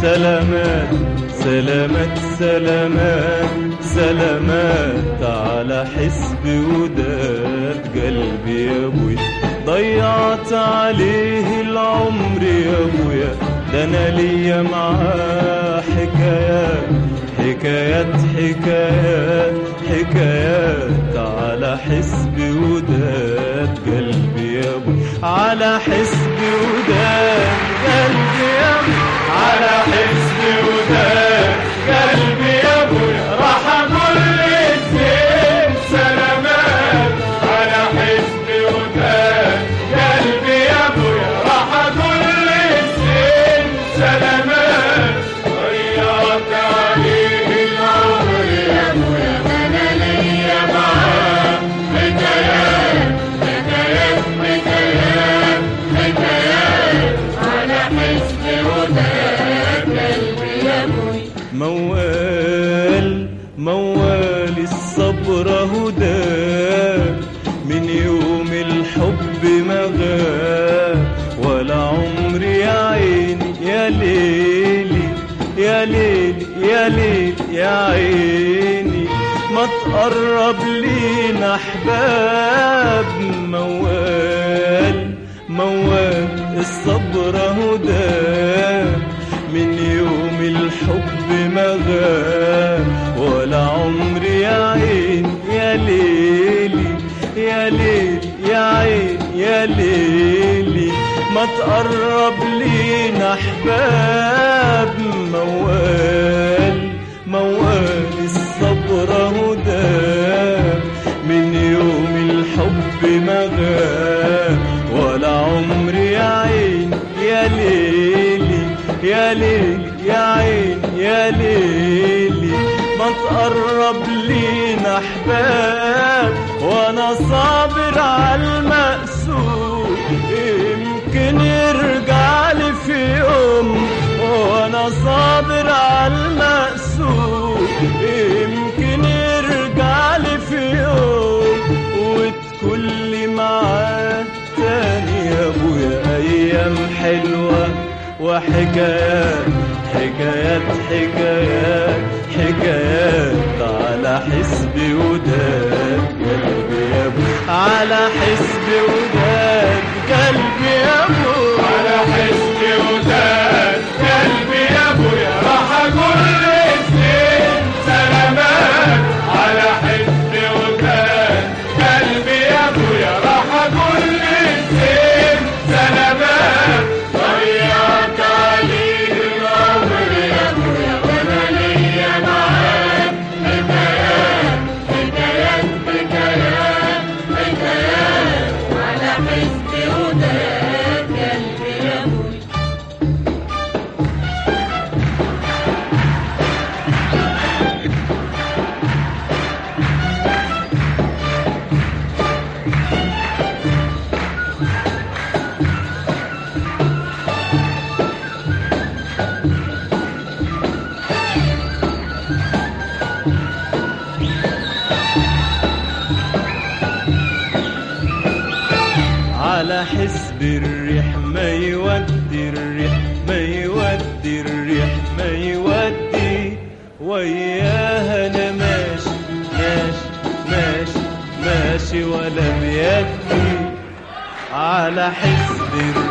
سلامات سلامات سلامات سلامات على حسبي وداد قلبي يا أبويا. ضيعت عليه العمر يا أبويا. ده أنا ليا معاه حكايات حكايات حكايات حكايات على حسبي موال موال الصبر هدى. من يوم الحب ما غاب ولا عمري يا عيني يا ليلي يا ليلي يا ليلي يا عيني. ما تقرب لينا أحباب. موال موال الصبر هدى. من يوم الحب ما غاب ولا عمري يا عين يا ليلي يا ليلي يا عين يا ليلي. ما تقرب لينا أحباب موال. موال الصبر هدى. يا ليلي يا عين يا ليلي ما تقرب لينا أحباب وأنا صابر على يمكن يرجع لي في يوم وأنا صابر على وحكايات حكايات حكايات حكايات على حسبي وداد. على حسب الريح ما يودي الريح ما يودي الريح ما يودي. وياها أنا ماشي ماشي ماشي ماشي ولا بيدي. على حسب الريح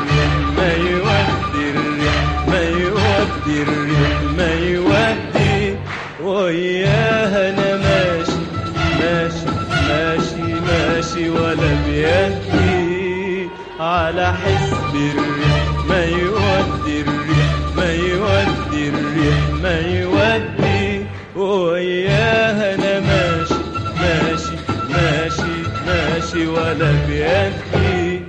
على حسب الريح ما يودي الريح ما يودي الريح ما يودي. وياها أنا ماشي ماشي ماشي ماشي ولا بيدي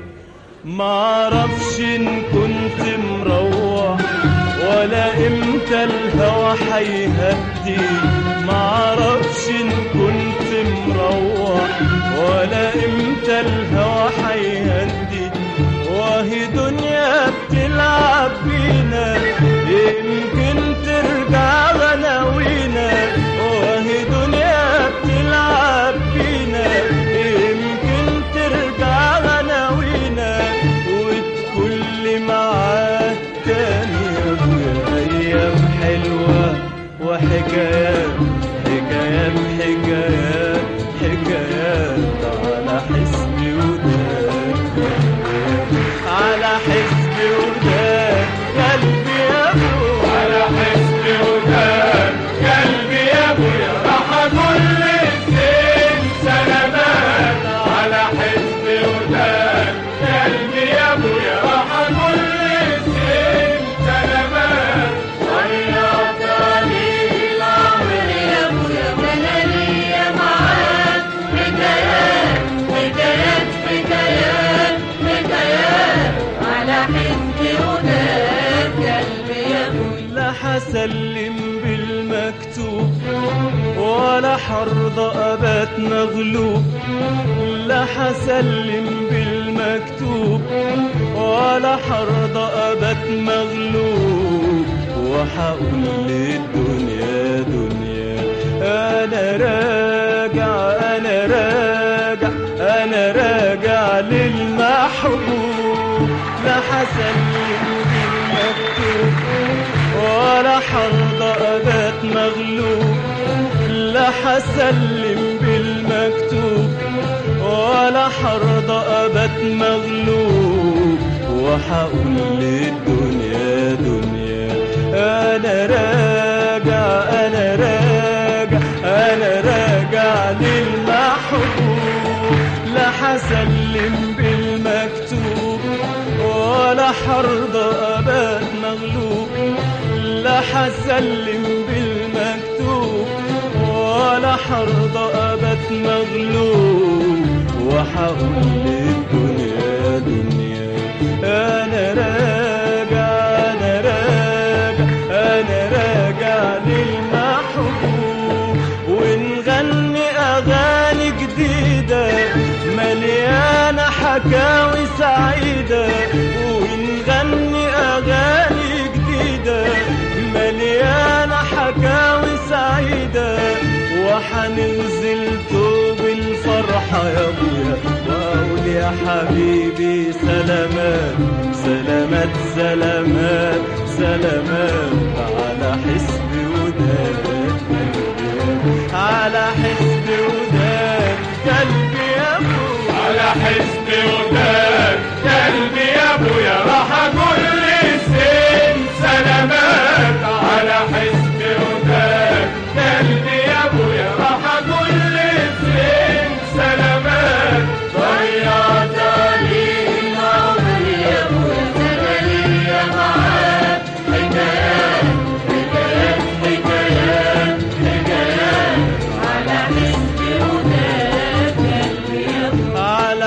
معرفش إن كنت مروح ولا إمتى الهوى حيهدي معرفش إن كنت مروح ولا إمتى الهوى حسلم بالمكتوب ولا حرضى أبات مغلوب لا حسلم بالمكتوب ولا حرضى أبات مغلوب. وحقول للدنيا دنيا أنا راجع أنا راجع أنا راجع للمحبوب. لا حسلم بالمكتوب. ولا حرضى أبات مغلوب لا حسلم بالمكتوب ولا حرضى أبات مغلوب. وحقول للدنيا دنيا أنا راجع أنا راجع أنا راجع للمحبوب. لا حسلم بالمكتوب ولا حرضى أبات حسلم بالمكتوب ولا حرضى أبات مغلوب وحقول للدنيا دنيا. أنا راجع أنا راجع أنا راجع للمحبوب. ونغني أغاني جديدة مليانة حكاوي سعيدة. وحننزل توب الفرحة يا أبويا. واقول يا حبيبي سلامات سلامات سلامات سلامات.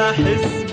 احس